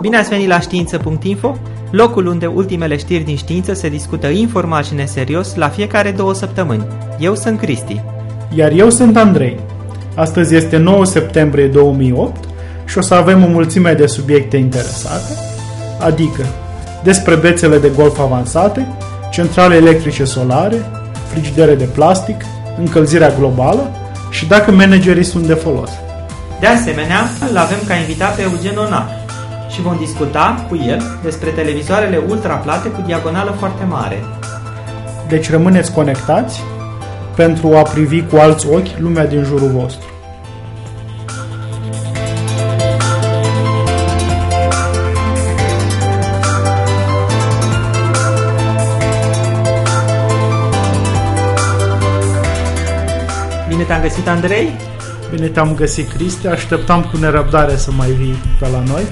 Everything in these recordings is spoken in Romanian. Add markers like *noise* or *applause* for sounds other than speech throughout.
Bine ați venit la știință.info, locul unde ultimele știri din știință se discută informal și neserios la fiecare două săptămâni. Eu sunt Cristi. Iar eu sunt Andrei. Astăzi este 9 septembrie 2008 și o să avem o mulțime de subiecte interesate, adică despre bețele de golf avansate, centrale electrice solare, frigidere de plastic, încălzirea globală și dacă managerii sunt de folos. De asemenea, îl avem ca invitat pe Eugen Onar și vom discuta cu el despre televizoarele ultraplate cu diagonală foarte mare. Deci rămâneți conectați pentru a privi cu alți ochi lumea din jurul vostru. Bine te-am găsit, Andrei? Bine te-am găsit, Cristi. Așteptam cu nerăbdare să mai vii pe la noi.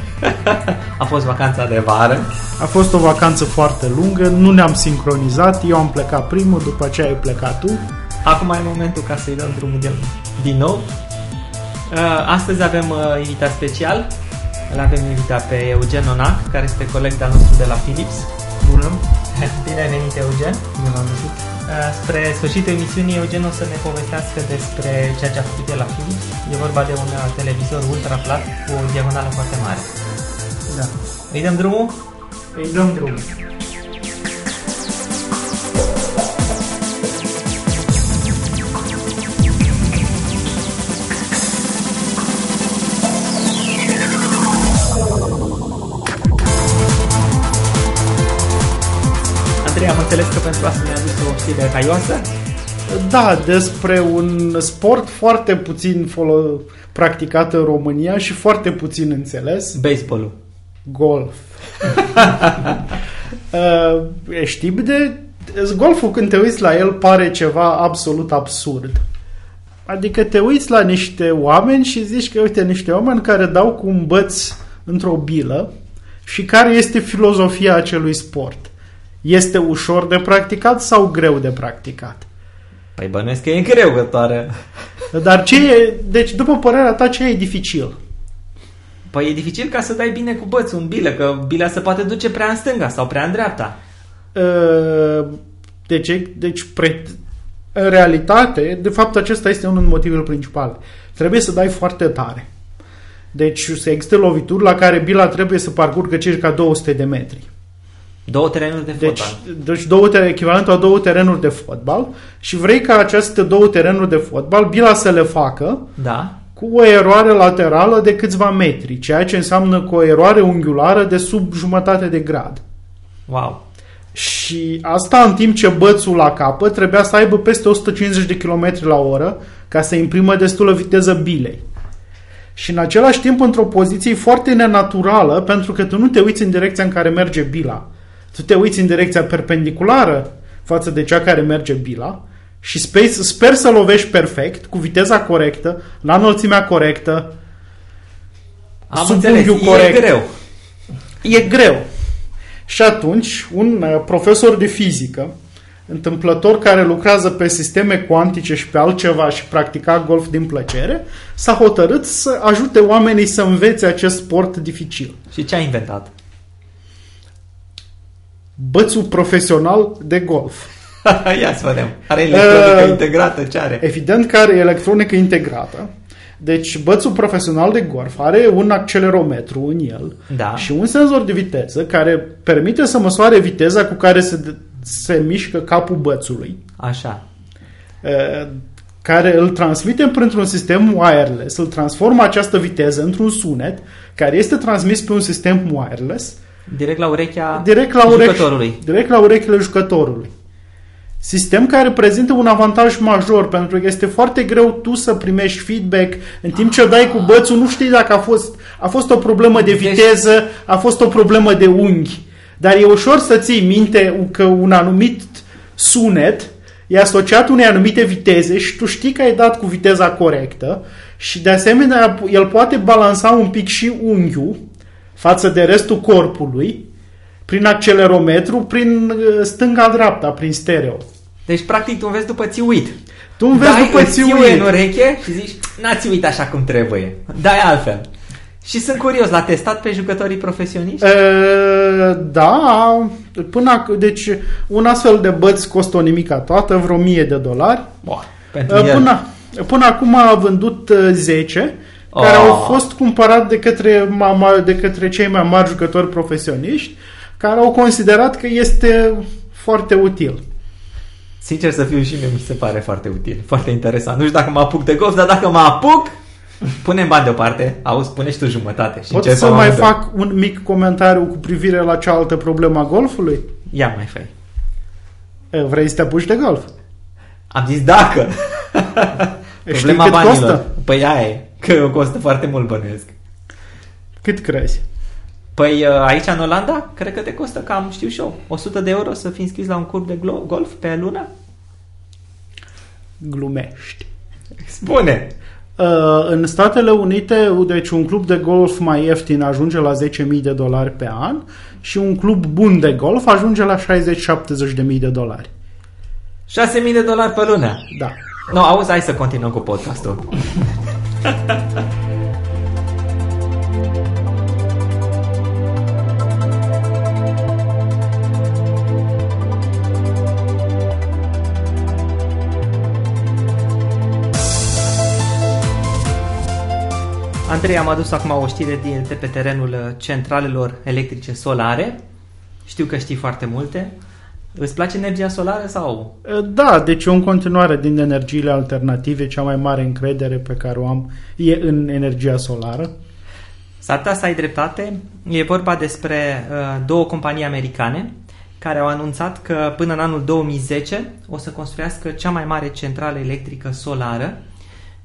*laughs* A fost vacanța de vară. A fost o vacanță foarte lungă, nu ne-am sincronizat, eu am plecat primul, după aceea ai plecat tu. Acum e momentul ca să-i dăm drumul de din nou. Uh, Astăzi avem uh, invitat special. Îl avem invitat pe Eugen Onac, care este coleg de-al nostru de la Philips. Bună! Bine ai venit, Eugen! Bine v-am găsit. Uh, Spre sfârșitul emisiunii, Eugen o să ne povestească despre ceea ce a făcut el la Philips. E vorba de un uh, televizor ultra plat cu o diagonală foarte mare. Da. Îi dăm drumul? Îi dăm drumul. Înțeles că pentru asta ne-a adus o știre caioasă. Da, despre un sport foarte puțin folo- practicat în România și foarte puțin înțeles, Baseballul. golf. *laughs* uh, știi de golful când te uiți la el pare ceva absolut absurd. Adică te uiți la niște oameni și zici că uite niște oameni care dau cu un băț într-o bilă și care este filozofia acelui sport. Este ușor de practicat sau greu de practicat? Păi bănuiesc că e greu gătoare. Dar ce e, deci după părerea ta ce e dificil? Păi e dificil ca să dai bine cu bățul în bilă, că bila se poate duce prea în stânga sau prea în dreapta. Uh, Deci, deci pre, în realitate, de fapt acesta este unul din motivele principale. Trebuie să dai foarte tare. Deci să existe lovituri la care bila trebuie să parcurgă circa 200 de metri. Două terenuri de Deci, fotbal. deci două tere, echivalentul a două terenuri de fotbal și vrei ca aceste două terenuri de fotbal bila să le facă Da? cu o eroare laterală de câțiva metri, ceea ce înseamnă cu o eroare unghiulară de sub jumătate de grad. Wow. Și asta în timp ce bățul la capăt trebuia să aibă peste 150 de km la oră ca să imprimă destulă viteză bilei. Și în același timp într-o poziție foarte nenaturală pentru că tu nu te uiți în direcția în care merge bila. Tu te uiți în direcția perpendiculară față de cea care merge bila și sper, sper să lovești perfect, cu viteza corectă, la înălțimea corectă. Am Sub înțeles, unghiul e corect. greu. E greu. Și atunci, un uh, profesor de fizică, întâmplător care lucrează pe sisteme cuantice și pe altceva și practica golf din plăcere, s-a hotărât să ajute oamenii să învețe acest sport dificil. Și ce a inventat? Bățul profesional de golf. *laughs* Ia să vedem. Are electronică Uh, integrată? Ce are? Evident că are electronică integrată. Deci bățul profesional de golf are un accelerometru în el Da. și un senzor de viteză care permite să măsoare viteza cu care se, se mișcă capul bățului. Așa. Uh, care îl transmite printr-un sistem wireless, îl transformă această viteză într-un sunet care este transmis pe un sistem wireless Direct la urechea direct la, urechi, jucătorului. direct la urechile jucătorului. Sistem care prezintă un avantaj major pentru că este foarte greu tu să primești feedback în timp ce dai cu bățul, nu știi dacă a fost, a fost o problemă de Deci- viteză, a fost o problemă de unghi. Dar e ușor să ții minte că un anumit sunet e asociat unei anumite viteze și tu știi că ai dat cu viteza corectă și de asemenea el poate balansa un pic și unghiul față de restul corpului prin accelerometru, prin uh, stânga-dreapta, prin stereo. Deci, practic, tu înveți după țiuit. Tu înveți Dai după îți țiuie țiuie. în ureche și zici, n-ați uit așa cum trebuie. Dai altfel. Și sunt curios, l-a testat pe jucătorii profesioniști? E, da, până ac- deci un astfel de băț costă o nimica toată, vreo 1000 de dolari. Boa, pentru E, el. Până, până acum a vândut uh, 10 care Oh. au fost cumpărat de către, mama, de către cei mai mari jucători profesioniști care au considerat că este foarte util. Sincer să fiu și mie mi se pare foarte util, foarte interesant. Nu știu dacă mă apuc de golf, dar dacă mă apuc, punem bani deoparte. Auzi, pune și tu jumătate. Și Pot începem să mai amândoi. fac un mic comentariu cu privire la cealaltă problemă a golfului? Ia mai fai. E, Vrei să te apuci de golf? Am zis dacă. Știi Problema cât banilor. costă? Păi aia e, că costă foarte mult bănuiesc. Cât crezi? Păi uh, aici în Olanda, cred că te costă cam, știu și eu, 100 de euro să fii înscris la un club de glo- golf pe lună? Glumești. Spune! Uh, în Statele Unite, deci un club de golf mai ieftin ajunge la 10.000 de dolari pe an și un club bun de golf ajunge la 60-70.000 de dolari. 6.000 de dolari pe lună. Da. No, auzi, hai să continuăm cu podcastul. *laughs* Andrei, am adus acum o știre din, de pe terenul uh, centralelor electrice solare. Știu că știi foarte multe. Îți place energia solară sau Uh, Da, deci în continuare din energiile alternative, cea mai mare încredere pe care o am e în energia solară. S-ar putea să ai dreptate. E vorba despre uh, două companii americane care au anunțat că până în anul 2010 o să construiască cea mai mare centrală electrică solară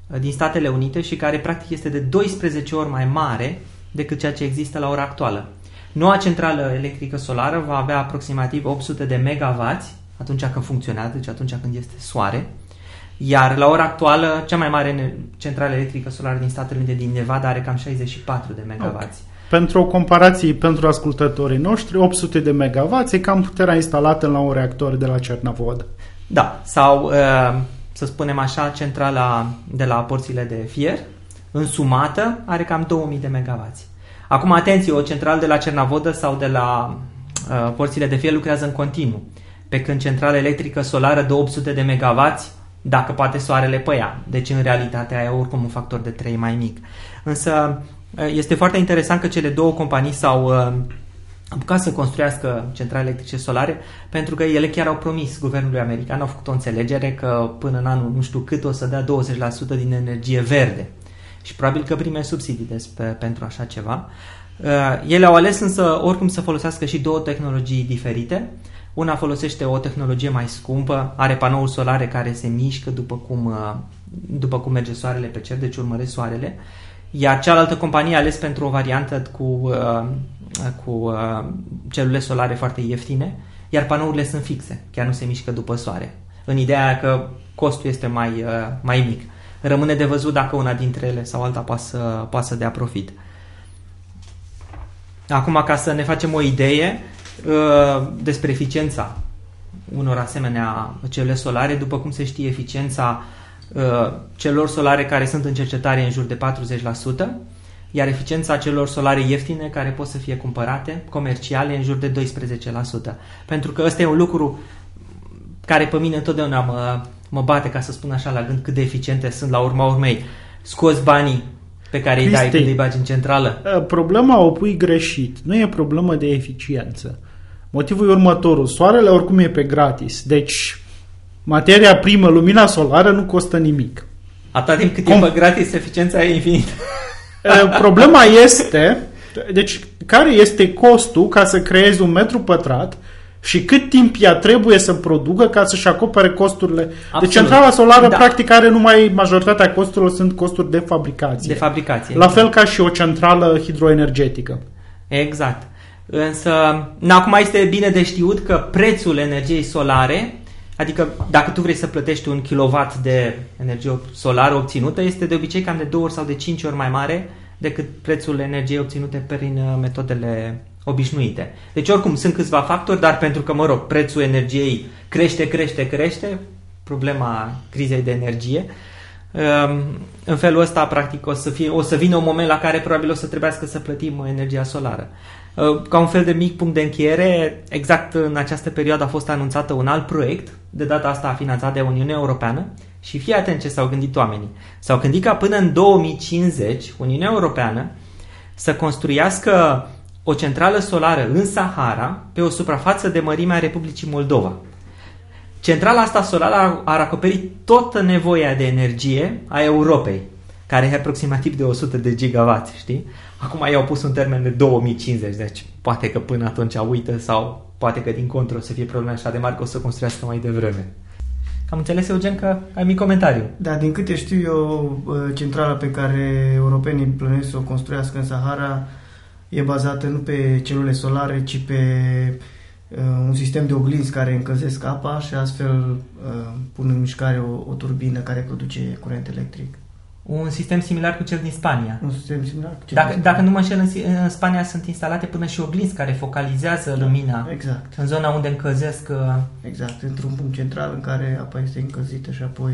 uh, din Statele Unite și care practic este de 12 ori mai mare decât ceea ce există la ora actuală. Noua centrală electrică solară va avea aproximativ 800 de megawatts atunci când funcționează, deci atunci când este soare, iar la ora actuală, cea mai mare ne- centrală electrică solară din Statele Unite din Nevada are cam 64 de megawatts. Pentru o comparație pentru ascultătorii noștri, 800 de MW e cam puterea instalată la un reactor de la Cernavod. Da, sau uh, să spunem așa, centrala de la porțile de fier, însumată, are cam 2000 de megawatts. Acum, atenție, o centrală de la Cernavodă sau de la uh, porțile de fier lucrează în continuu, pe când centrala electrică solară de 800 de megawatts, dacă poate soarele pe ea. Deci, în realitate, aia e oricum un factor de 3 mai mic. Însă, uh, este foarte interesant că cele două companii s-au uh, apucat să construiască centrale electrice solare pentru că ele chiar au promis guvernului american, au făcut o înțelegere că până în anul nu știu cât o să dea 20% din energie verde și probabil că prime subsidii despre, pentru așa ceva. Uh, Ele au ales însă oricum să folosească și două tehnologii diferite. Una folosește o tehnologie mai scumpă, are panouri solare care se mișcă după cum, uh, după cum merge soarele pe cer, deci urmăresc soarele. Iar cealaltă companie a ales pentru o variantă cu, uh, cu uh, celule solare foarte ieftine, iar panourile sunt fixe, chiar nu se mișcă după soare. În ideea că costul este mai, uh, mai mic. Rămâne de văzut dacă una dintre ele sau alta poate să, poate să dea profit. Acum, ca să ne facem o idee uh, despre eficiența unor asemenea celule solare, după cum se știe, eficiența uh, celor solare care sunt în cercetare e în jur de 40%, iar eficiența celor solare ieftine care pot să fie cumpărate, comerciale, e în jur de 12%. Pentru că ăsta e un lucru care pe mine întotdeauna mă, mă bate, ca să spun așa, la gând cât de eficiente sunt la urma urmei. Scoți banii pe care îi dai Cristi. când îi bagi în centrală. Uh, Problema o pui greșit. Nu e problemă de eficiență. Motivul e următorul. Soarele oricum e pe gratis. Deci, materia primă, lumina solară, nu costă nimic. Atâta timp cât Cum? e pe gratis, eficiența e infinită. Uh, Problema este, deci, care este costul ca să creezi un metru pătrat și cât timp ea trebuie să producă ca să-și acopere costurile. Absolut. Deci centrala solară Da. practic are numai majoritatea costurilor sunt costuri de fabricație. De fabricație. La fel ca și o centrală hidroenergetică. Exact. Însă, na, acum este bine de știut că prețul energiei solare, adică dacă tu vrei să plătești un kilowatt de energie solară obținută, este de obicei cam de 2 ori sau de 5 ori mai mare decât prețul energiei obținute prin uh, metodele obișnuite. Deci oricum sunt câțiva factori, dar pentru că, mă rog, prețul energiei crește, crește, crește, problema crizei de energie, Um, în felul ăsta, practic, o să, fie, o să vină un moment la care probabil o să trebuiască să plătim energia solară. Uh, ca un fel de mic punct de încheiere, exact în această perioadă a fost anunțată un alt proiect, de data asta finanțat de Uniunea Europeană, și fii atent ce s-au gândit oamenii. S-au gândit ca până în 2050 Uniunea Europeană să construiască o centrală solară în Sahara pe o suprafață de mărime a Republicii Moldova. Centrala asta solară ar acoperi toată nevoia de energie a Europei, care e aproximativ de 100 de gigawatt, știi? Acum ei au pus un termen de 2050, deci poate că până atunci uită sau poate că din contră o să fie probleme așa de mari că o să construiască mai devreme. Am înțeles, Eugen, că ai mic comentariu. Da, din câte știu eu, centrala pe care europenii plănuiesc să o construiască în Sahara e bazată nu pe celule solare, ci pe uh, un sistem de oglinzi care încălzesc apa și astfel uh, pun în mișcare o, o turbină care produce curent electric. Un sistem similar cu cel din Spania. Un sistem similar cu cel Dacă, din dacă nu mă înșel, în, în Spania sunt instalate până și oglinzi care focalizează Da, lumina Exact. în zona unde încălzesc uh, Exact, într-un punct central în care apa este încălzită și apoi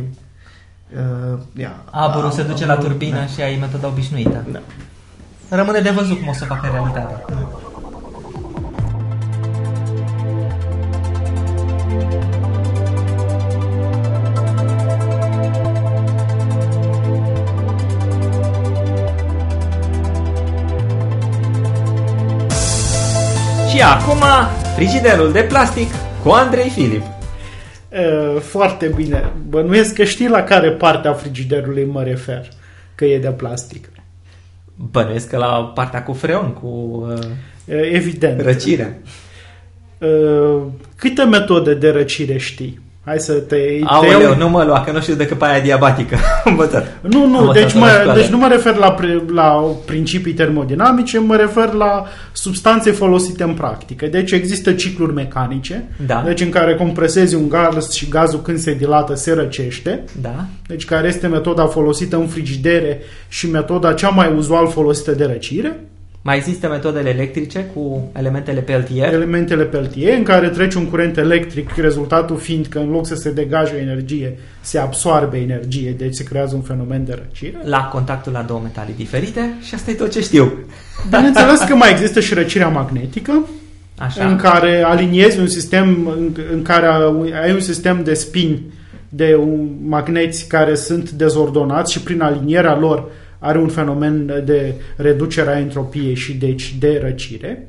uh, ia, aburul se duce la aburul, turbină da. și ai metoda obișnuită. Da. Rămâne de văzut cum o să facă realitatea. Și acum, frigiderul de plastic cu Andrei Filip. Uh, Foarte bine. Bănuiesc că știi la care parte a frigiderului mă refer, că e de plastic. Bănuiesc că la partea cu freon, cu uh, Uh, Evident. răcirea. Uh, Câte metode de răcire știi? Hai să te... te Aoleu, iau- nu mă lua, că nu știu decât pe aia diabatică. Am *laughs* învățat. Nu, Am nu, învățat deci, la mă, școală. deci nu mă refer la, pre, la principii termodinamice, mă refer la substanțe folosite în practică. Deci există cicluri mecanice, Da. deci în care compresezi un gaz și gazul când se dilată se răcește, Da? deci care este metoda folosită în frigidere și metoda cea mai uzual folosită de răcire. Mai există metodele electrice cu elementele Peltier. elementele Peltier, în care trece un curent electric, rezultatul fiind că în loc să se degaje energie, se absoarbe energie, deci se creează un fenomen de răcire. La contactul la două metale diferite și asta e tot ce știu. Bineînțeles că mai *laughs* există și răcirea magnetică, Așa. în care aliniezi un sistem, în, în care ai un sistem de spin de un, magneți care sunt dezordonați și prin alinierea lor are un fenomen de reducere a entropiei și deci de răcire.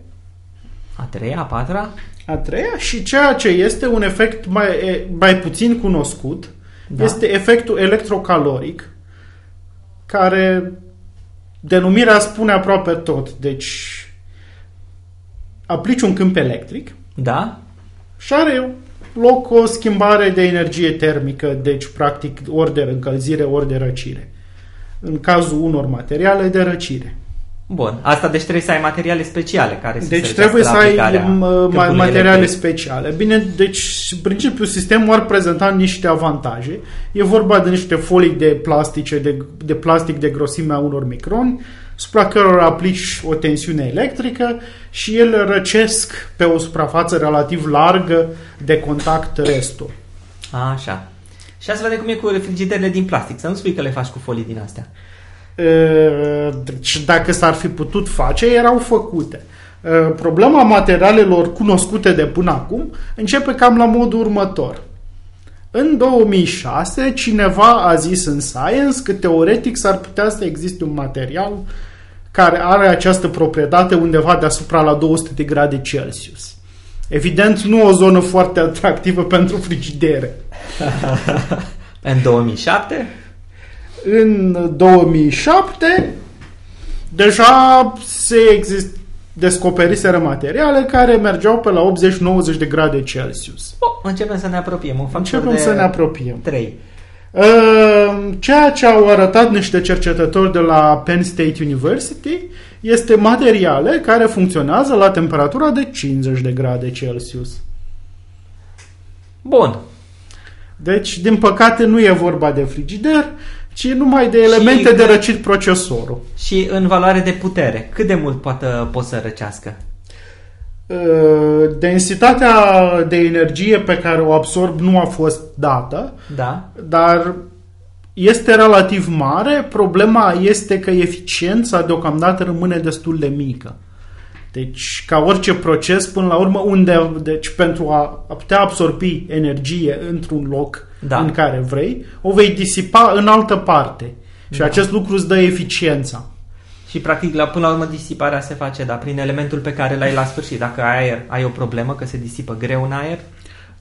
A treia, a patra? A treia și ceea ce este un efect mai, e- mai puțin cunoscut Da. este efectul electrocaloric care denumirea spune aproape tot. Deci aplici un câmp electric Da? și are loc o schimbare de energie termică, deci practic ori de încălzire, ori de răcire. În cazul unor materiale de răcire. Bun. Asta deci trebuie să ai materiale speciale care să Deci se trebuie să răcească la ai aplicarea m, ma- câmpului materiale electric. speciale. Bine, deci în principiu sistemul ar prezenta niște avantaje. E vorba de niște folii de plastice de, de plastic de grosimea unor microni, supra cărora aplici o tensiune electrică și ele răcesc pe o suprafață relativ largă de contact restul. Așa. Și asta vedem cum e cu frigiderele din plastic. Să nu spui că le faci cu folii din astea. Uh, Deci dacă s-ar fi putut face, erau făcute. Uh, Problema materialelor cunoscute de până acum începe cam la modul următor. În 2006, cineva a zis în Science că teoretic s-ar putea să existe un material care are această proprietate undeva deasupra la 200 de grade Celsius. Evident, nu o zonă foarte atractivă pentru frigidere. *laughs* În 2007? În 2007 deja se exist, descoperiseră materiale care mergeau pe la 80-90 de grade Celsius. Oh, începem să ne apropiem. Un factor Începem de să ne apropiem. 3. Uh, Ceea ce au arătat niște cercetători de la Penn State University este materiale care funcționează la temperatura de 50 de grade Celsius. Bun. Deci, din păcate, nu e vorba de frigider, ci numai de elemente Și- de răcit procesorul. Și în valoare de putere, cât de mult poate, pot să răcească? Uh, densitatea de energie pe care o absorb nu a fost dată, Da? dar este relativ mare, problema este că eficiența deocamdată rămâne destul de mică. Deci, ca orice proces, până la urmă, unde, deci pentru a, a putea absorbi energie într-un loc Da. în care vrei, o vei disipa în altă parte. Și Da. acest lucru îți dă eficiența. Și practic, la, până la urmă, disiparea se face, da, prin elementul pe care l-ai la sfârșit. Dacă ai aer, ai o problemă, că se disipă greu în aer.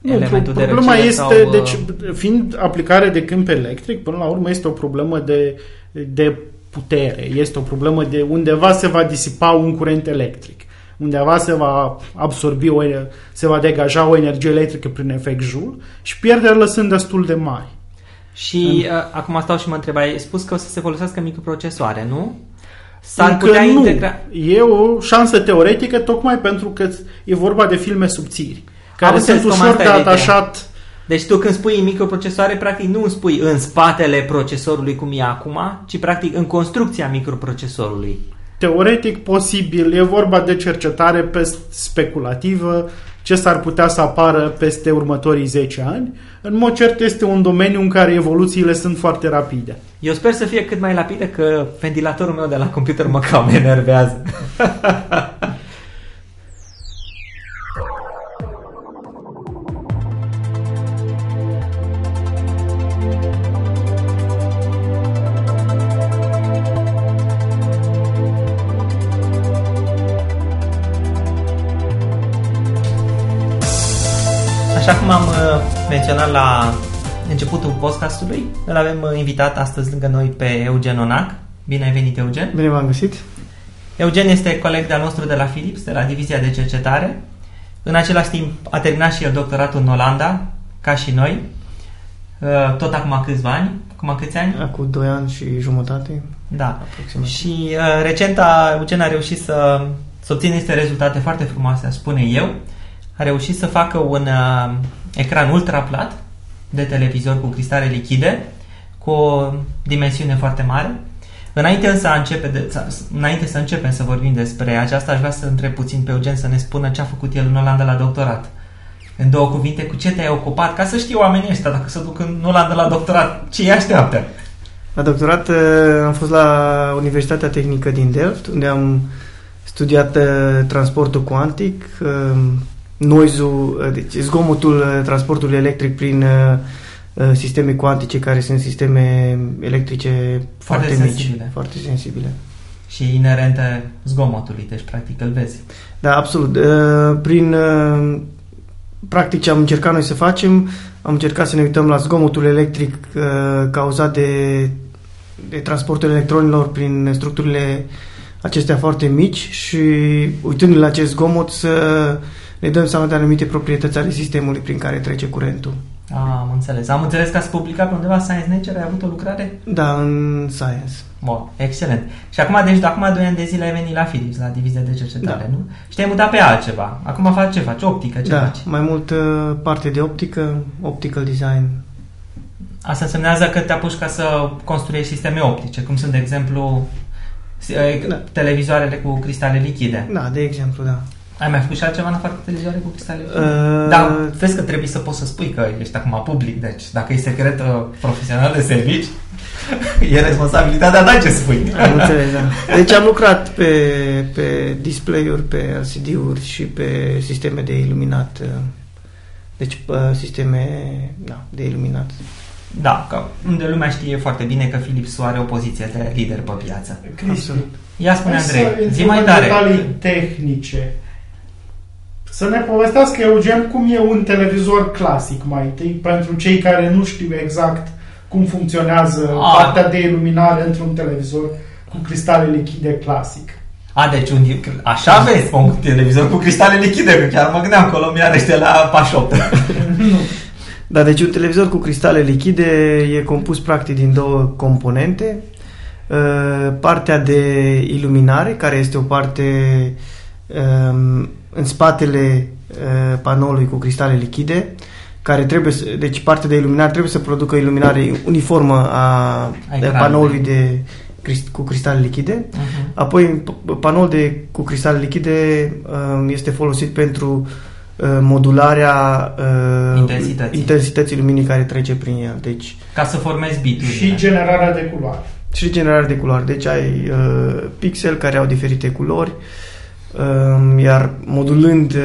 Nu, elementul de problema răcire este, sau, uh, deci, fiind aplicare de câmp electric, până la urmă este o problemă de, de putere. Este o problemă de undeva se va disipa un curent electric. Undeva se va absorbi, o, se va degaja o energie electrică prin efect Joule și pierderile sunt destul de mari. Și uh, acum stau și mă întreb, ai spus că o să se folosească microprocesoare, nu? S-ar Încă putea nu. integra... E o șansă teoretică tocmai pentru că e vorba de filme subțiri, care înțeles, sunt cum ușor asta de e ideea. atașat Deci tu când spui microprocesoare, practic nu îmi spui în spatele procesorului cum e acum, ci practic în construcția microprocesorului. Teoretic posibil, e vorba de cercetare pe speculativă, ce s-ar putea să apară peste următorii 10 ani. În mod cert este un domeniu în care evoluțiile sunt foarte rapide. Eu sper să fie cât mai rapidă că ventilatorul meu de la computer mă cam enervează. *laughs* Așa cum am uh, menționat la începutul podcastului, îl avem uh, invitat astăzi lângă noi pe Eugen Onac. Bine ai venit, Eugen! Bine v-am găsit. Eugen este coleg de-al nostru de la Philips, de la Divizia de Cercetare. În același timp a terminat și el doctoratul în Olanda, ca și noi, uh, tot acum câțiva ani. Acum câți ani? Acum 2 ani și jumătate, Da. aproximativ. Și uh, recent a, Eugen a reușit să, să obțină niște rezultate foarte frumoase, aș spune eu. A reușit să facă un uh, ecran ultra plat de televizor cu cristale lichide, cu o dimensiune foarte mare. Înainte însă a începe de, să- înainte să începem să vorbim despre aceasta, aș vrea să întreb puțin pe Eugen să ne spună ce a făcut el în Olanda la doctorat. În două cuvinte, cu ce te-ai ocupat, ca să știu oamenii ăștia, dacă se duc în Olanda la doctorat, ce îi așteaptă? La doctorat uh, am fost la Universitatea Tehnică din Delft, unde am studiat uh, transportul cuantic, uh, noise-ul, uh, deci zgomotul uh, transportului electric prin uh, uh, sisteme cuantice, care sunt sisteme electrice Foarte foarte, mici, sensibile. foarte sensibile. Și inerente zgomotului, deci practic îl vezi. Da, absolut. Uh, Prin uh, practic ce am încercat noi să facem, am încercat să ne uităm la zgomotul electric uh, cauzat de, de transportul electronilor prin structurile acestea foarte mici și uitându-ne la acest zgomot să ne dăm seama de anumite proprietăți ale sistemului prin care trece curentul. Am înțeles. Am înțeles că ați publicat pe undeva Science Nature, ai avut o lucrare? Da, în science. Bun, excelent. Și acum, deci, de acum 2 ani de zile ai venit la Philips, la divizia de cercetare, Da. nu? Și te-ai mutat pe altceva. Acum faci ce faci? Optică, ce da, faci? mai mult uh, parte de optică, optical design. Asta însemnează că te apuci ca să construiești sisteme optice, cum sunt, de exemplu, si- eh, Da. televizoarele cu cristale lichide. Da, de exemplu, da. Ai mai făcut și altceva în afară de televizoare cu cristale lichide? Uh, Da, vezi că trebuie să poți să spui că ești acum public, deci dacă e secret uh, profesional de servici, *laughs* e responsabilitatea ta ce spui. Am înțeles, da. Deci am lucrat pe, pe display-uri, pe LCD-uri și pe sisteme de iluminat. uh, Deci pe sisteme da, de iluminat. Da, că unde lumea știe foarte bine că Philips are o poziție de lider pe piață. Absolut. Ia spune Hai să Andrei, zi intrăm mai în tare. detalii tehnice. Să ne povestească, Eugen, cum e un televizor clasic mai întâi, pentru cei care nu știu exact cum funcționează Ah. partea de iluminare într-un televizor cu cristale lichide clasic. A, deci un, așa vezi, un televizor cu cristale lichide, că chiar mă gândeam că o luăm iarăși de la pașoptă. *laughs* Da, deci un televizor cu cristale lichide e compus practic din două componente. Uh, Partea de iluminare, care este o parte um, în spatele uh, panoului cu cristale lichide, care trebuie să, deci partea de iluminare trebuie să producă iluminare uniformă a, a ecranului. panoului de, crist- cu cristale lichide. Uh-huh. Apoi, p- panoul de, cu cristale lichide um, este folosit pentru uh, modularea uh, Intensității. intensității luminii care trece prin el. Deci Ca să formezi biturile. Și generarea de culoare. și generare de culori. Deci ai uh, pixel care au diferite culori, uh, iar modulând uh,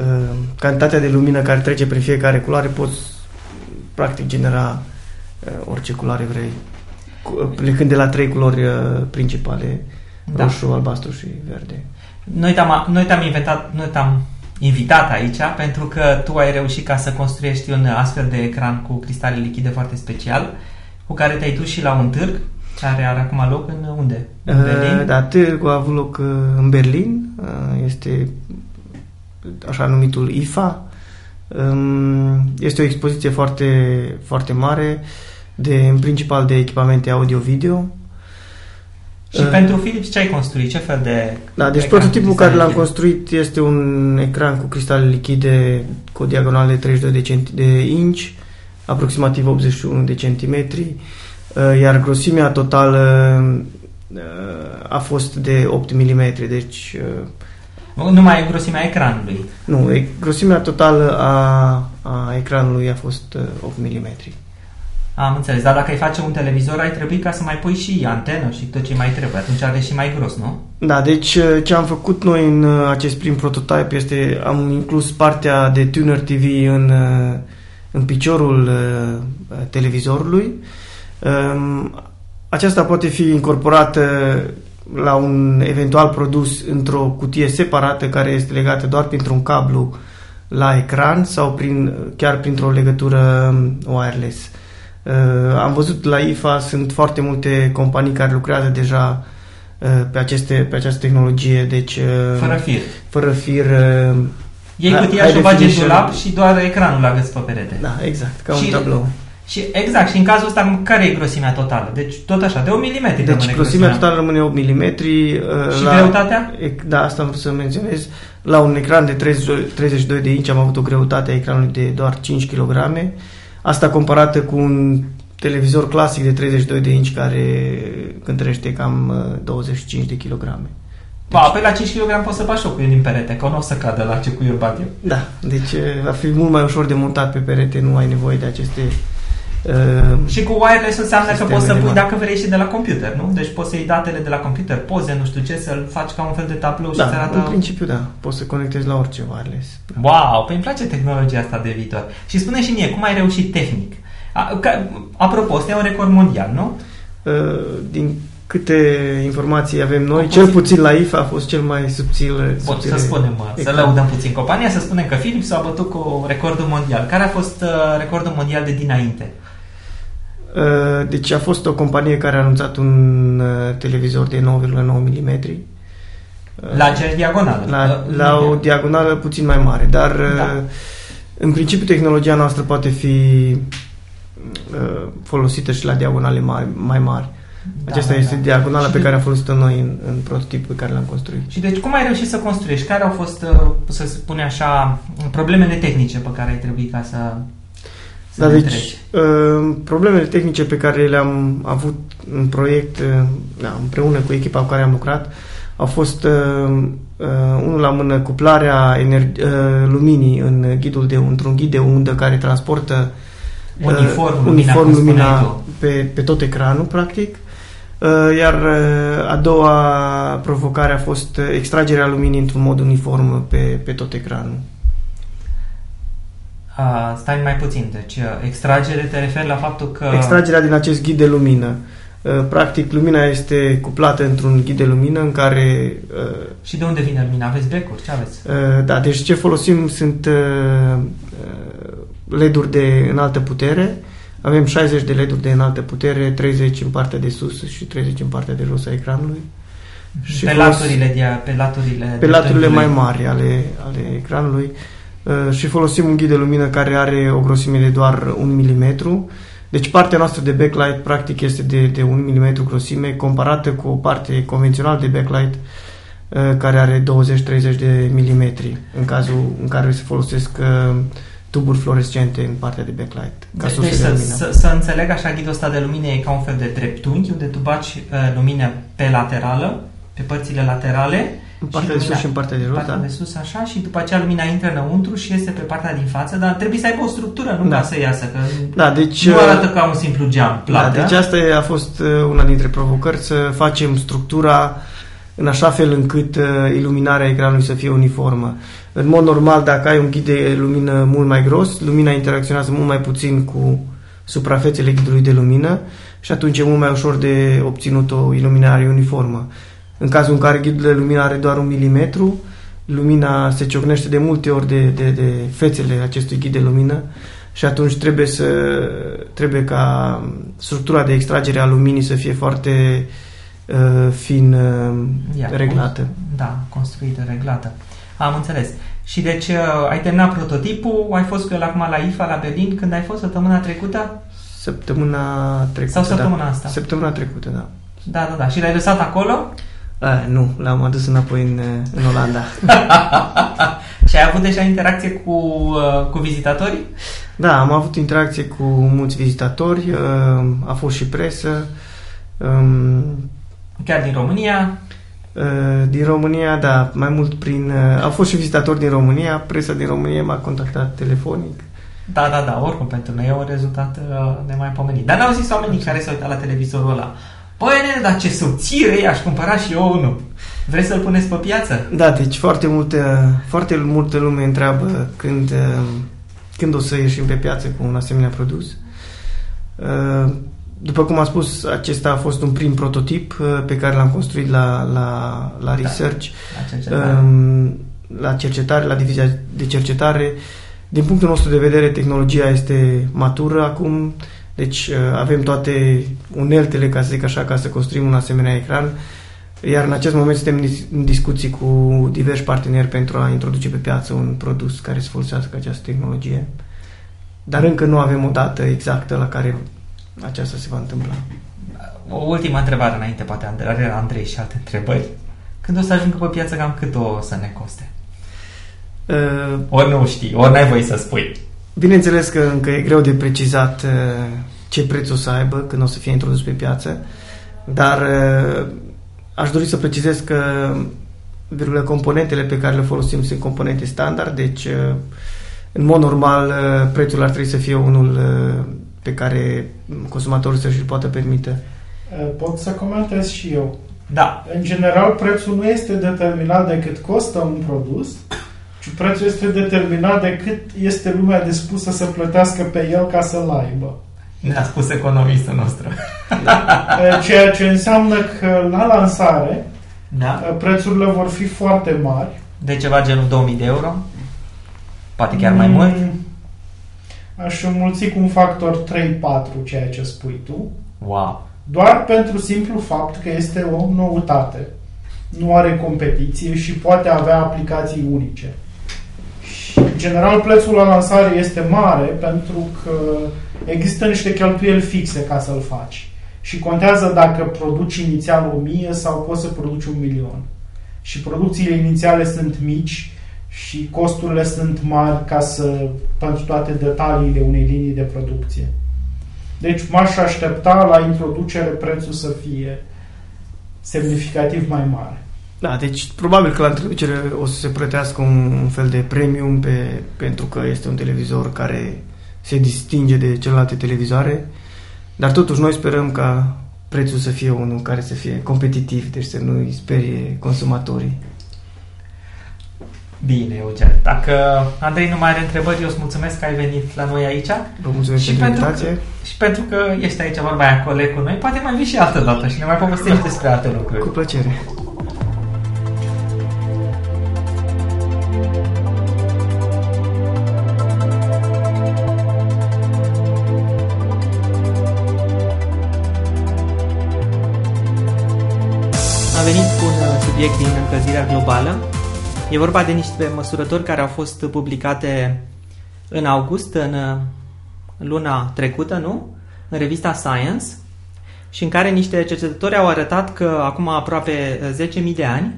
uh, cantitatea de lumină care trece prin fiecare culoare poți practic genera uh, orice culoare vrei. Cu- uh, Plecând de la trei culori uh, principale, Da. roșu, albastru și verde. Noi te-am, noi te-am inventat, noi te-am invitat aici pentru că tu ai reușit ca să construiești un astfel de ecran cu cristale lichide foarte special cu care te-ai dus și la un târg care are acum loc în unde? În Berlin? Uh, Da, târgul a avut loc uh, în Berlin, uh, este așa numitul IFA. Um, Este o expoziție foarte, foarte mare, de, în principal de echipamente audio-video. Și Uh, pentru Philips ce ai construit? Ce fel de Da, deci ecran prototipul cu care cristale l-am lichide? construit este un ecran cu cristale lichide cu o diagonală de 32 de, centi- de inch, aproximativ 81 de centimetri, uh, iar grosimea totală uh, a fost de 8 mm, deci uh, Numai grosimea ecranului. nu, e- grosimea totală a, a ecranului a fost uh, 8 mm. Am înțeles, dar dacă ai face un televizor, ai trebui ca să mai pui și antenă și tot ce mai trebuie. Atunci are și mai gros, nu? Da, deci uh, ce am făcut noi în uh, acest prim prototype este am inclus partea de tuner TV în, uh, în piciorul uh, televizorului. Um, Aceasta poate fi incorporată la un eventual produs într-o cutie separată care este legată doar printr-un cablu la ecran sau prin, chiar printr-o legătură um, wireless. Uh, Am văzut la IFA sunt foarte multe companii care lucrează deja uh, pe, aceste, pe această tehnologie, deci uh, Fără fir. fără fir. uh, Iei High- cutia high și o bagi în definition. dulap și doar ecranul la găsi pe perete. Da, exact, ca Și- un tablou. Și exact, și în cazul ăsta, care e grosimea totală? Deci tot așa, de 1 mm Deci grosimea totală rămâne 8 mm. Uh, Și greutatea? Da, asta am vrut să menționez. La un ecran de 32, 32 de inch am avut o greutate a ecranului de doar 5 kg. Asta comparată cu un televizor clasic de 32 de inch care cântărește cam uh, 25 de kg. Ba, pe la 5 kg poți să bagi și o cuie din perete, că nu o să cadă la ce cuiuri bat eu. Da, deci uh, va fi mult mai ușor de montat pe perete, nu ai nevoie de aceste uh, Și cu wireless înseamnă că Sisteme poți să de pui, mare. dacă vrei, și de la computer, nu? Deci poți să iei datele de la computer, poze, nu știu ce, să-l faci ca un fel de tablou și Da, să arată... în principiu da, poți să conectezi la orice wireless. Wow, păi îmi place tehnologia asta de viitor. Și spune și mie, cum ai reușit tehnic? A, ca, apropo, ăsta e un record mondial, nu? Uh, Din câte informații avem noi, Cu cel puțin- puțin la IFA a fost cel mai subțil. Bun, subțire să spunem, să ecran. lăudăm puțin compania, să spunem că Philips a bătut cu recordul mondial. Care a fost uh, recordul mondial de dinainte? Uh, Deci a fost o companie care a anunțat un uh, televizor de 9,9 mm. Uh, La ce diagonală? la, Uh, la nu- o diagonală puțin mai mare, dar uh, Da. în principiu tehnologia noastră poate fi uh, folosită și la diagonale mai, mai mari. Da, Aceasta da, este da. diagonala Și pe de- care am folosit-o noi în, în prototipul pe care l-am construit. Și deci cum ai reușit să construiești? Care au fost, uh, să spune așa, problemele tehnice pe care ai trebuit ca să, să Da, le deci treci? uh, problemele tehnice pe care le-am avut în proiect uh, da, împreună cu echipa cu care am lucrat au fost uh, uh, unul la mână cuplarea ener- uh, luminii în ghidul de într-un ghid de undă care transportă uh, Uniform, lumina, uniform cum spuneai lumina tu. pe, pe tot ecranul practic Uh, iar uh, a doua provocare a fost uh, extragerea luminii într-un mod uniform pe, pe tot ecranul. Uh, stai mai puțin, deci uh, extragere te referi la faptul că... Extragerea din acest ghid de lumină. Uh, Practic, lumina este cuplată într-un ghid de lumină în care... uh, Și de unde vine lumina? Aveți becuri? Ce aveți? uh, Da, deci ce folosim sunt uh, uh, LED-uri de înaltă putere. Avem 60 de LED-uri de înaltă putere, 30 în partea de sus și 30 în partea de jos a ecranului. Și pe, folos- laturile, dia, pe laturile... pe laturile mai dreptunghiului. mari ale, ale ecranului uh, și folosim un ghid de lumină care are o grosime de doar 1 mm. Deci partea noastră de backlight practic este de, de 1 mm grosime comparată cu o parte convențională de backlight uh, care are 20-30 de milimetri în cazul în care se folosesc uh, tuburi fluorescente în partea de backlight ca Deci surse de să, lumină. să, să înțeleg așa, ghidul ăsta de lumină e ca un fel de dreptunghi unde tu baci uh, lumină pe laterală pe părțile laterale. În partea de sus și în partea de jos, partea da. de sus, așa, și după aceea lumina intră înăuntru și este pe partea din față, dar trebuie să aibă o structură, nu Da. ca să iasă, că Da, deci... nu uh, arată ca un simplu geam Da, plat, deci asta a fost uh, una dintre provocări, să facem structura în așa fel încât uh, iluminarea ecranului să fie uniformă. În mod normal, dacă ai un ghid de lumină mult mai gros, lumina interacționează mult mai puțin cu suprafețele ghidului de lumină și atunci e mult mai ușor de obținut o iluminare uniformă. În cazul în care ghidul de lumină are doar un milimetru, lumina se ciocnește de multe ori de, de, de fețele acestui ghid de lumină și atunci trebuie să trebuie ca structura de extragere a luminii să fie foarte uh, fin uh, Ia, reglată. Da, construită, reglată. Am înțeles. Și deci uh, ai terminat prototipul, ai fost cu el acum la IFA, la Berlin, când ai fost săptămâna trecută? Săptămâna trecută. Sau săptămâna da. asta? Săptămâna trecută, da. Da, da, da. Și l-ai lăsat acolo? A, nu, l-am adus înapoi în, în Olanda. *laughs* și ai avut deja interacție cu, uh, cu vizitatorii? Da, am avut interacție cu mulți vizitatori, uh, a fost și presă. Um, Chiar din România? uh, din România, da, mai mult prin... Uh, au fost și vizitatori din România, presa din România m-a contactat telefonic. Da, da, da, oricum pentru noi e un rezultat uh, nemaipomenit. Dar n-au zis oamenii care s-au uitat la televizorul ăla. Păi, nene, dar ce subțire e, aș cumpăra și eu unul. Vreți să-l puneți pe piață? Da, deci foarte multă, foarte multă lume întreabă când, uh, când o să ieșim pe piață cu un asemenea produs. Uh, După cum am spus, acesta a fost un prim prototip uh, pe care l-am construit la, la, la research, La cercetare. um, la cercetare, la divizia de cercetare. Din punctul nostru de vedere, tehnologia este matură acum, deci uh, avem toate uneltele, ca să zic așa, ca să construim un asemenea ecran. Iar în acest moment suntem în dis- în discuții cu diversi parteneri pentru a introduce pe piață un produs care să folosească această tehnologie. Dar încă nu avem o dată exactă la care aceasta se va întâmpla. O ultimă întrebare înainte, poate are Andrei și alte întrebări. Când o să ajungă pe piață, cam cât o să ne coste? Uh, Ori nu știi, ori n-ai voie să spui. Bineînțeles că încă e greu de precizat uh, ce preț o să aibă când o să fie introdus pe piață, dar uh, aș dori să precizez că virgulă, componentele pe care le folosim sunt componente standard, deci uh, în mod normal uh, prețul ar trebui să fie unul uh, pe care consumatorul să și-l poată permite. Uh, Pot să comentez și eu. Da, În general, prețul nu este determinat de cât costă un produs, ci prețul este determinat de cât este lumea dispusă să plătească pe el ca să-l aibă. ne-a spus economistul nostru. Uh, Ceea ce înseamnă că la lansare Da? uh, prețurile vor fi foarte mari. De ceva genul 2000 de euro? Poate chiar mai mult? Mm, Aș înmulți cu un factor 3-4 ceea ce spui tu, Wow! doar pentru simplu fapt că este o noutate. Nu are competiție și poate avea aplicații unice. Și, în general, prețul la lansare este mare pentru că există niște cheltuieli fixe ca să-l faci. Și contează dacă produci inițial 1000 sau poți să produci un milion. Și producțiile inițiale sunt mici și costurile sunt mari ca să, pentru toate detaliile unei linii de producție. Deci m-aș aștepta la introducere prețul să fie semnificativ mai mare. Da, deci probabil că la introducere o să se plătească un, un fel de premium pe, pentru că este un televizor care se distinge de celelalte televizoare, dar totuși noi sperăm ca prețul să fie unul care să fie competitiv, deci să nu îi sperie consumatorii. Bine, Eugen. Dacă Andrei nu mai are întrebări, eu îți mulțumesc că ai venit la noi aici Vă mulțumesc Și pentru pentru invitație. și pentru că ești aici vorba aia coleg cu noi, poate mai vii și altă dată și ne mai povestești despre alte lucruri. Cu plăcere. Subiect din încălzirea globală. E vorba de niște măsurători care au fost publicate în august, în uh, luna trecută, nu? În revista Science și în care niște cercetători au arătat că acum aproape uh, 10.000 de ani,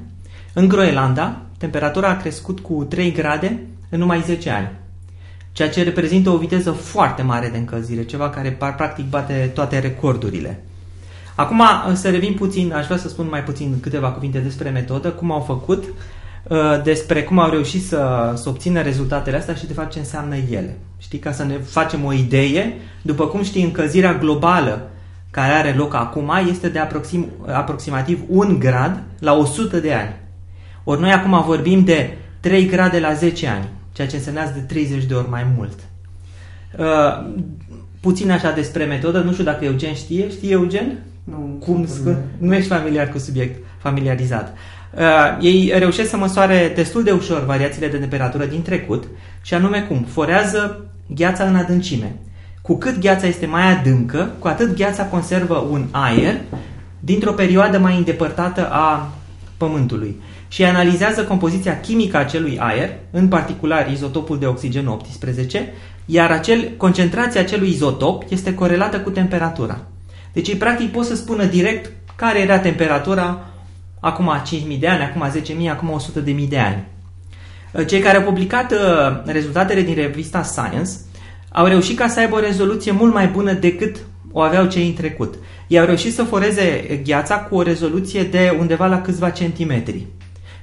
în Groenlanda, temperatura a crescut cu 3 grade în numai 10 ani. Ceea ce reprezintă o viteză foarte mare de încălzire, ceva care par- practic bate toate recordurile. Acum să revin puțin, aș vrea să spun mai puțin câteva cuvinte despre metodă, cum au făcut, despre cum au reușit să, să obțină rezultatele astea și de fapt ce înseamnă ele. Știi, ca să ne facem o idee, după cum știi, încălzirea globală care are loc acum este de aproxim, aproximativ 1 grad la 100 de ani. Ori noi acum vorbim de 3 grade la 10 ani, ceea ce înseamnă de 30 de ori mai mult. Uh, puțin așa despre metodă, nu știu dacă Eugen știe. Știe Eugen? Nu, Cum, nu ești familiar cu subiect, familiarizat. Uh, ei reușesc să măsoare destul de ușor variațiile de temperatură din trecut și anume cum? Forează gheața în adâncime. Cu cât gheața este mai adâncă, cu atât gheața conservă un aer dintr-o perioadă mai îndepărtată a Pământului și analizează compoziția chimică a acelui aer, în particular izotopul de oxigen 18, iar acel, concentrația acelui izotop este corelată cu temperatura. Deci ei practic pot să spună direct care era temperatura acum 5.000 de ani, acum 10.000, acum 100.000 de ani. Cei care au publicat uh, rezultatele din revista Science au reușit ca să aibă o rezoluție mult mai bună decât o aveau cei în trecut. Ei au reușit să foreze gheața cu o rezoluție de undeva la câțiva centimetri.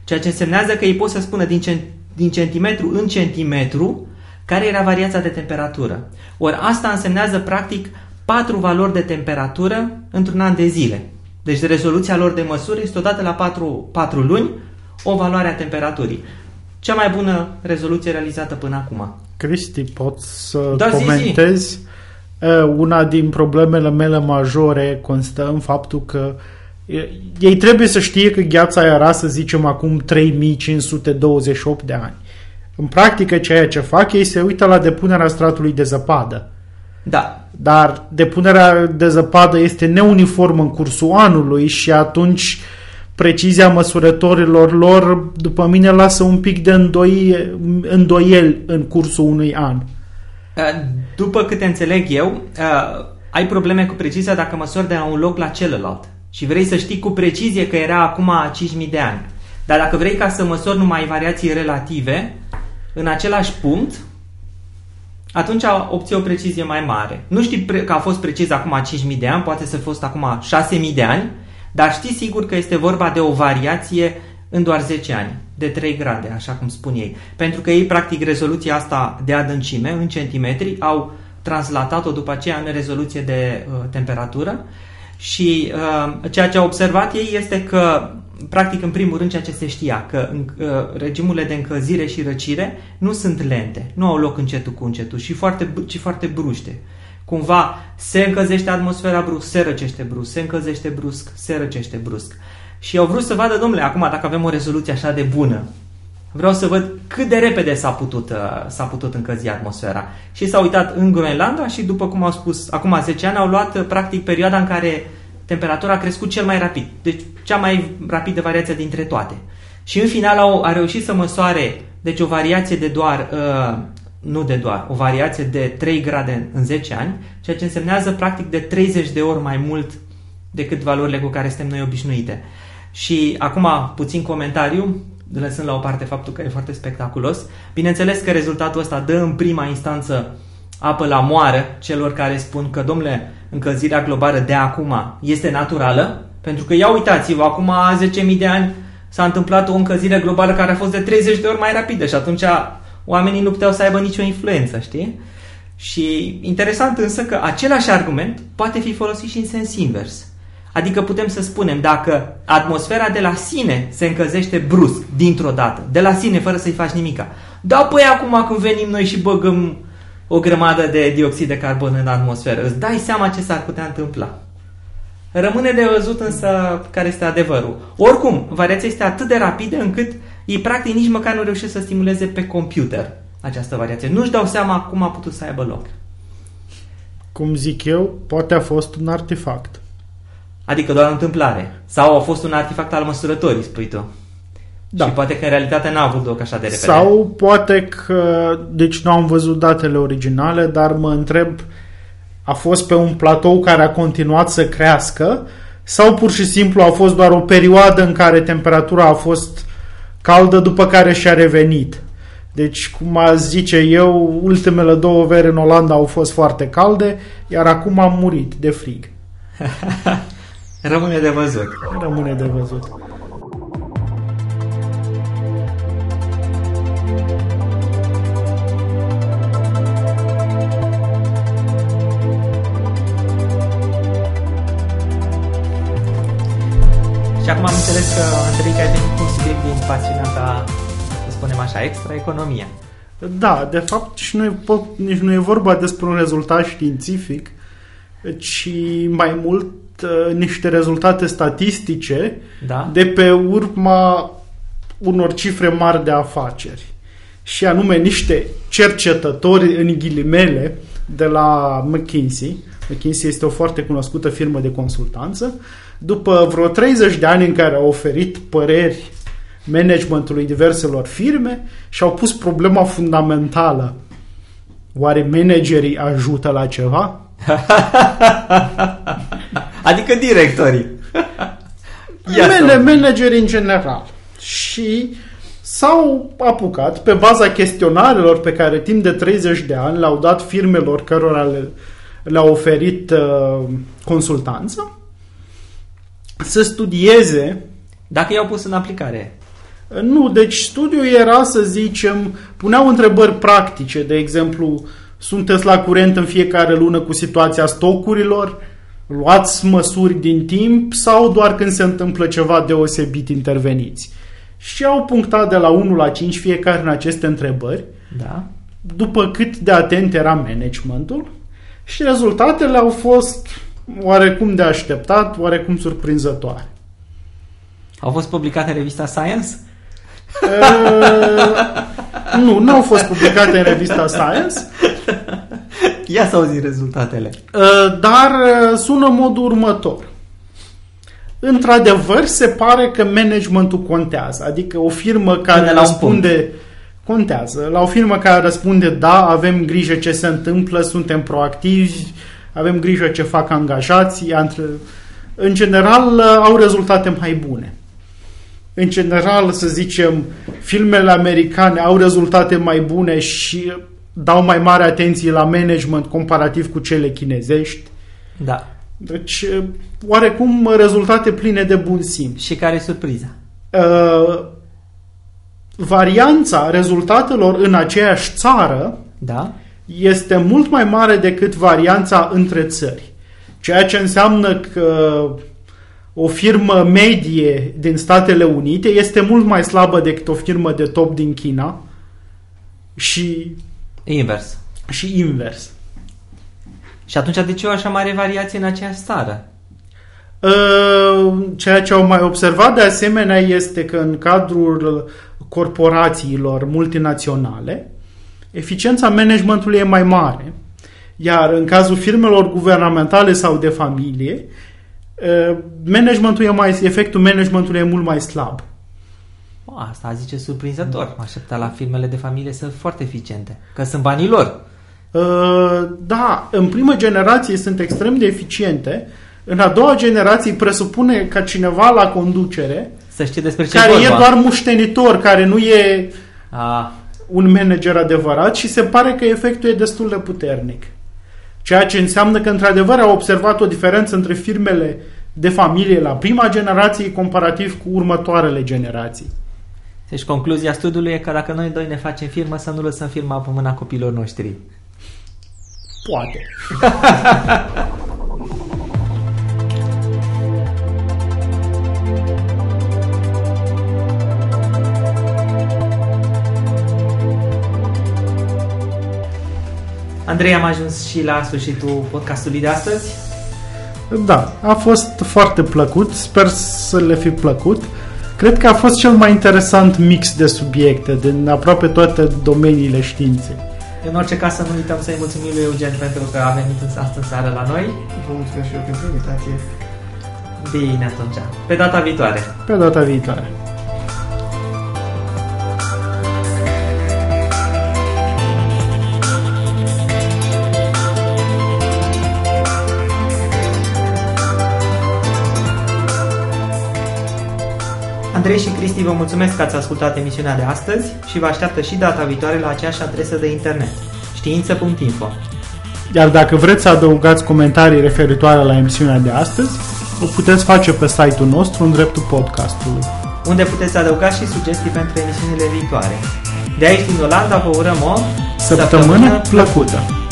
Ceea ce însemnează că ei pot să spună din, cent- din centimetru în centimetru care era variația de temperatură. Ori asta însemnează practic patru valori de temperatură într-un an de zile. Deci rezoluția lor de măsură este odată la 4, 4 luni o valoare a temperaturii. Cea mai bună rezoluție realizată până acum. Cristi, pot să Da, zi, zi. comentezi? Uh, Una din problemele mele majore constă în faptul că e, ei trebuie să știe că gheața era, să zicem, acum 3528 de ani. În practică, ceea ce fac, ei se uită la depunerea stratului de zăpadă. Da, Dar depunerea de zăpadă este neuniformă în cursul anului și atunci precizia măsurătorilor lor, după mine, lasă un pic de îndoi, îndoieli în cursul unui an. Uh, După câte înțeleg eu, uh, ai probleme cu precizia dacă măsori de la un loc la celălalt și vrei să știi cu precizie că era acum 5.000 de ani. Dar dacă vrei ca să măsori numai variații relative în același punct, atunci obții o precizie mai mare. Nu știi pre- că a fost precis acum 5.000 de ani, poate să fi fost acum 6.000 de ani, dar știi sigur că este vorba de o variație în doar 10 ani, de 3 grade, așa cum spun ei. Pentru că ei, practic, rezoluția asta de adâncime, în centimetri, au translatat-o după aceea în rezoluție de uh, temperatură și uh, ceea ce au observat ei este că, practic, în primul rând, ceea ce se știa, că în, uh, regimurile de încălzire și răcire nu sunt lente, nu au loc încetul cu încetul, și foarte, ci foarte bruște. Cumva se încălzește atmosfera brusc, se răcește brusc, se încălzește brusc, se răcește brusc. Și au vrut să vadă, domnule, acum dacă avem o rezoluție așa de bună, vreau să văd cât de repede s-a putut, uh, s-a putut încălzi atmosfera. Și s-au uitat în Groenlanda și după cum au spus, acum 10 ani au luat uh, practic perioada în care temperatura a crescut cel mai rapid. Deci cea mai rapidă variație dintre toate. Și în final au, a reușit să măsoare deci o variație de doar, uh, nu de doar, o variație de 3 grade în 10 ani, ceea ce însemnează practic de 30 de ori mai mult decât valorile cu care suntem noi obișnuite. Și acum puțin comentariu, lăsând la o parte faptul că e foarte spectaculos. Bineînțeles că rezultatul ăsta dă în prima instanță apă la moară celor care spun că, domnule, încălzirea globală de acum este naturală, pentru că ia uitați-vă, acum 10.000 de ani s-a întâmplat o încălzire globală care a fost de 30 de ori mai rapidă și atunci oamenii nu puteau să aibă nicio influență, știi? Și interesant însă că același argument poate fi folosit și în sens invers. Adică putem să spunem, dacă atmosfera de la sine se încălzește brusc, dintr-o dată, de la sine, fără să-i faci nimica. Da, păi acum când venim noi și băgăm o grămadă de dioxid de carbon în atmosferă, îți dai seama ce s-ar putea întâmpla. Rămâne de văzut însă care este adevărul. Oricum, variația este atât de rapidă încât ei practic nici măcar nu reușesc să stimuleze pe computer această variație. Nu-și dau seama cum a putut să aibă loc. Cum zic eu, poate a fost un artefact. Adică doar o întâmplare. Sau a fost un artefact al măsurătorii, spui tu. Da. Și poate că în realitate n-a avut loc așa de repede. Sau poate că, deci nu am văzut datele originale, dar mă întreb, a fost pe un platou care a continuat să crească sau pur și simplu a fost doar o perioadă în care temperatura a fost caldă după care și-a revenit. Deci, cum a zice eu, ultimele două veri în Olanda au fost foarte calde, iar acum am murit de frig. *laughs* Rămâne de văzut. Rămâne de văzut. Așa, extra economia. Da, de fapt și nu e, po- nici nu e vorba despre un rezultat științific, ci mai mult uh, niște rezultate statistice Da? de pe urma unor cifre mari de afaceri. Și anume niște cercetători în ghilimele de la McKinsey. McKinsey este o foarte cunoscută firmă de consultanță. După vreo 30 de ani în care au oferit păreri managementului diverselor firme și au pus problema fundamentală. Oare managerii ajută la ceva? *laughs* Adică directorii. *laughs* Ia Mene, să- manageri în general. Și s-au apucat pe baza chestionarelor pe care timp de 30 de ani le-au dat firmelor cărora le, le-au oferit uh, consultanță să studieze Dacă i-au pus în aplicare. Nu, deci studiul era, să zicem, puneau întrebări practice, de exemplu, sunteți la curent în fiecare lună cu situația stocurilor, luați măsuri din timp sau doar când se întâmplă ceva deosebit interveniți. Și au punctat de la 1 la 5 fiecare în aceste întrebări, Da? după cât de atent era managementul și rezultatele au fost oarecum de așteptat, oarecum surprinzătoare. Au fost publicate în revista Science? Uh, nu, nu au fost publicate în revista Science, Ia să auzi rezultatele. uh, dar uh, sună în modul următor. Într-adevăr, se pare că managementul contează. Adică o firmă care Până la un răspunde contează. La o firmă care răspunde da, avem grijă ce se întâmplă, suntem proactivi, avem grijă ce fac angajații, între... în general uh, au rezultate mai bune. În general, să zicem, filmele americane au rezultate mai bune și dau mai mare atenție la management comparativ cu cele chinezești. Da. Deci, oarecum rezultate pline de bun simț. Și care e surpriza? Uh, varianța rezultatelor în aceeași țară Da? este mult mai mare decât varianța între țări. Ceea ce înseamnă că o firmă medie din Statele Unite este mult mai slabă decât o firmă de top din China și, Invers. și invers. Și atunci de ce o așa mare variație în aceeași țară? Uh, Ceea ce au mai observat de asemenea este că în cadrul corporațiilor multinaționale, eficiența managementului e mai mare, iar în cazul firmelor guvernamentale sau de familie, uh, managementul e mai, efectul managementului e mult mai slab. O, asta zice surprinzător. Mă aștepta la firmele de familie să fie foarte eficiente. Că sunt banii lor. Uh, Da, în primă generație sunt extrem de eficiente, în a doua generație presupune ca cineva la conducere, Să știe despre ce care vorba. e doar muștenitor, care nu e A, un manager adevărat și se pare că efectul e destul de puternic. Ceea ce înseamnă că, într-adevăr, au observat o diferență între firmele de familie la prima generație comparativ cu următoarele generații. deci concluzia studiului e că dacă noi doi ne facem firmă, să nu lăsăm firma pe mâna copiilor noștri. Poate. *laughs* Andrei, am ajuns și la sfârșitul podcastului de astăzi. Da, a fost foarte plăcut, sper să le fi plăcut. Cred că a fost cel mai interesant mix de subiecte din aproape toate domeniile științei. În orice caz să nu uităm să-i mulțumim lui Eugen pentru că a venit în astăzi seară la noi. Vă mulțumesc și eu pentru invitație. Bine atunci. Pe data viitoare. Pe data viitoare. Andrei și Cristi, vă mulțumesc că ați ascultat emisiunea de astăzi și vă așteaptă și data viitoare la aceeași adresă de internet, știință.info. Iar dacă vreți să adăugați comentarii referitoare la emisiunea de astăzi, o puteți face pe site-ul nostru în dreptul podcastului. unde puteți adăuga și sugestii pentru emisiunile viitoare. De aici din Olanda vă urăm o Săptămână plăcută!